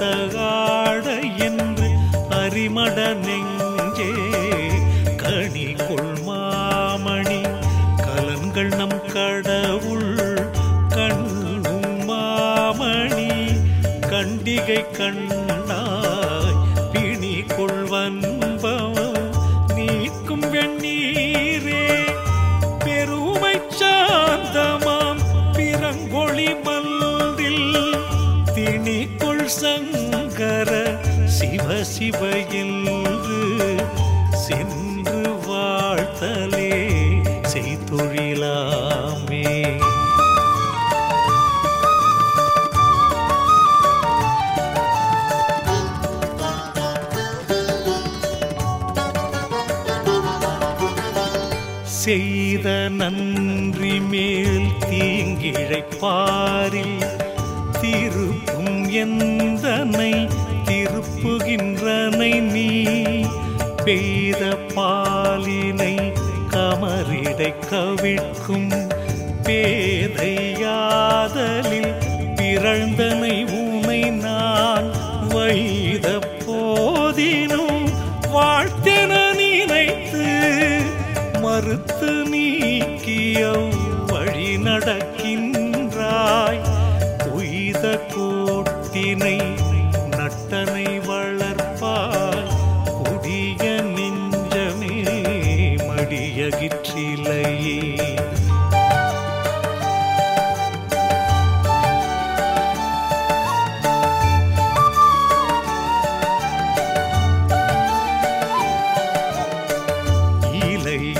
நமக்கிங்கடுத்த ஆட என்று அரிமட நெஞ்சே கனி கொள்மாமணி கலன்கள் நம் கடவுள் கண்ணும் மாமணி கண்டிகை கண்டாய் பிணி கொள்வன்ப சிவ என்று சென்று வாழ்த்தலே செய்தொழிலாமே. செய்த நன்றி மேல் தீங்கிழைப்பாரில் திருப்பும் எந்தனை திருப்புகின்றனை நீ பெய்த பாலினை கமரிடை கவிழ்க்கும் பேதையாதலில் பிறழ்ந்தனை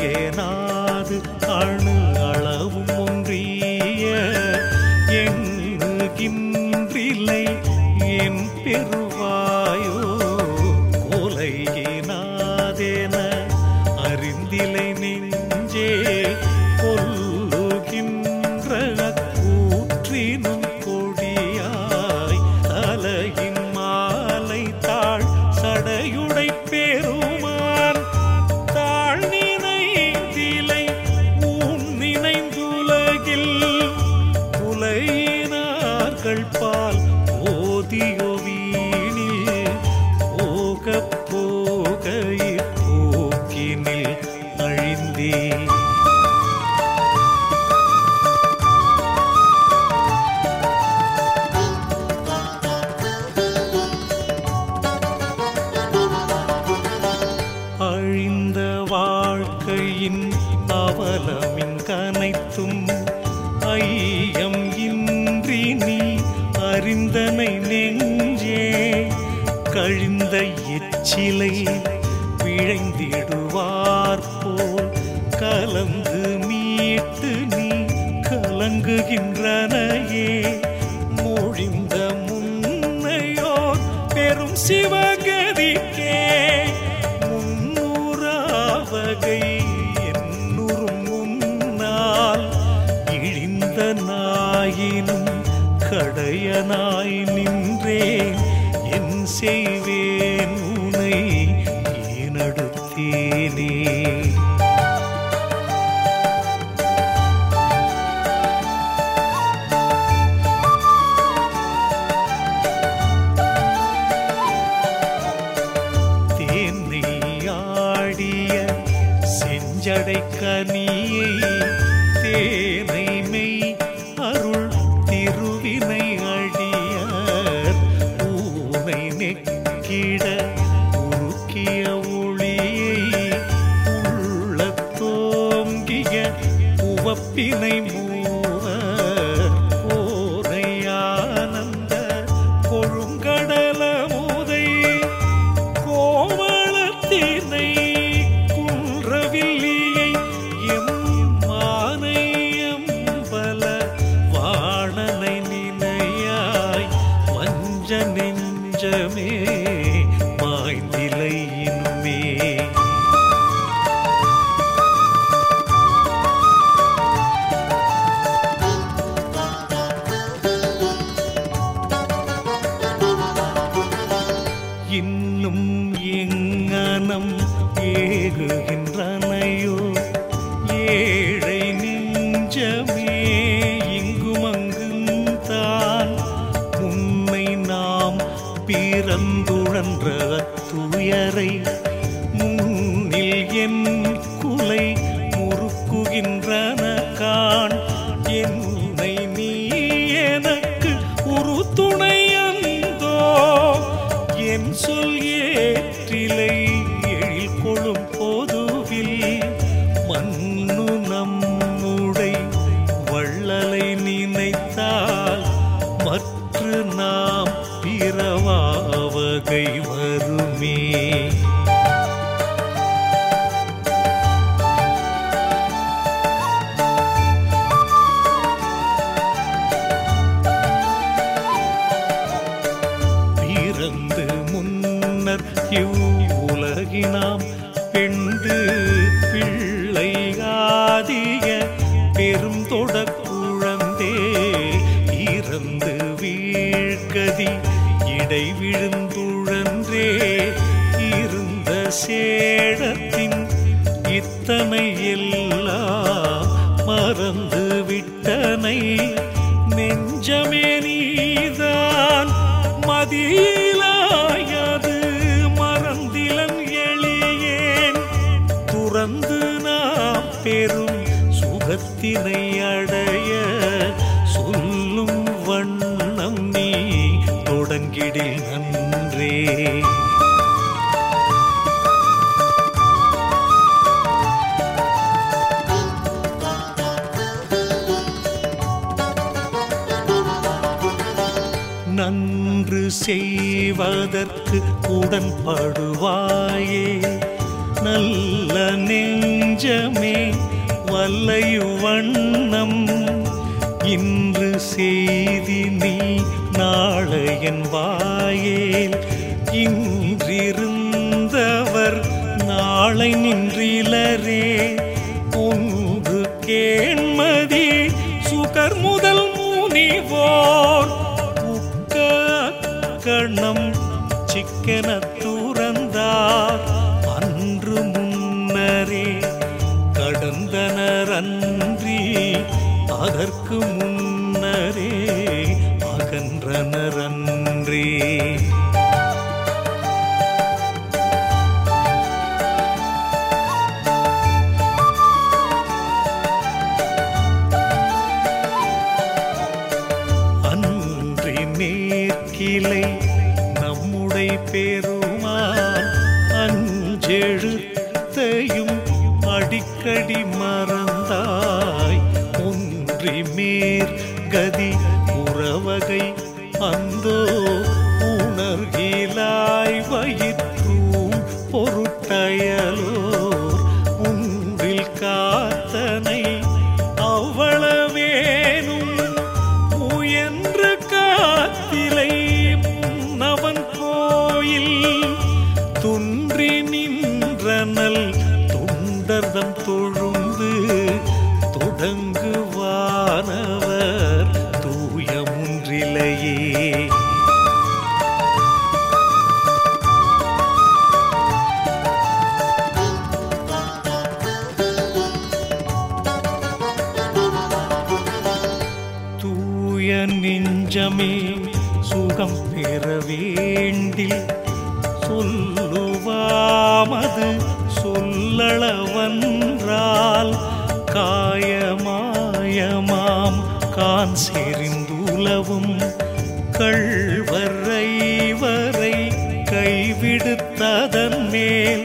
ஏனாது அணு புலையினார்கள் பால் ஓதியோ வீணில் போக போக போக்கினில் அழிந்தே அழிந்த வாழ்க்கையின் கிளை பிழைந்திடுவார் போல் கலந்து மீட்டு நீ கலங்குகின்றனையே. மொழிந்த முன்னையோர் பெரும் சிவகதிக்கே. முன்னூறாவகை என்னுறும் முன்னால் இழிந்த நாயினும் கடையனாய் நின்றேன். என் செய்வேன் ஜடை கனியை தேனை மெய் அருள் திருவினை அடியார். பூனை நெக்கிட உருக்கிய ஒளியை உள்ள தோங்கிய உவப்பினை உடை முன்னில் என் குலை முறுக்குகின்றன காண். என்னை நீ எனக்கு ஒரு துணையந்தோ என் சொல் ஏற்றிலை இருந்த சேடத்தின் இத்தனை எல்லாம் மறந்து விட்டனை நெஞ்சமே நீதான் மதியிலாயது மறந்திலன் எளியேன். துறந்து நாம் பெரும் சுகத்தினை அடைய சொல்லும் வண்ணம் நீ தொடங்கிடில் நன்றே. செய்வதற்கு உடன்படுவாயே. நல்ல நெஞ்சமே வல்லையு வண்ணம். இன்று செய்தி நீ நாளையன் வாயேல். இன்றிருந்தவர் நாளை நின்றிலரே. உன் சிக்கன துறந்தார். அன்று முன்னரே கடந்தனரன்றி அதற்கு முன்னரே அகன்றனர் அன்றே அன்றி நேர்கிளை பெருமான் அஞ்செழுத்தையும் அடிக்கடி மறந்தாய். ஒன்றி மேற் கதி உறவகை அந்தோ உணர்கிலாய் வயிற்று நின்றனல் தொண்டர்தம் தொழுந்து தொடங்குவானவர் தூய முன்றிலையே. தூய நெஞ்சமே சுகம் பெற வேண்டில் சொல்லுவாமது சொல்லளவன்றால் காயமாயமாம். கான் செறிந்துலவும் கள்வரை வரை கைவிடுத்ததன் மேல்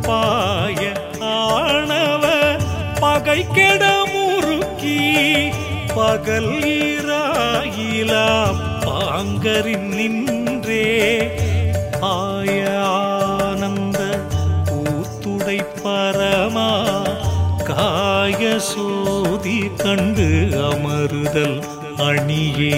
பாய ஆணவ பகை கெட முறுக்கி பகல் ஈராயிலா பாங்கரின் நின்றே சோதி கண்டு அமருதல் அணியே.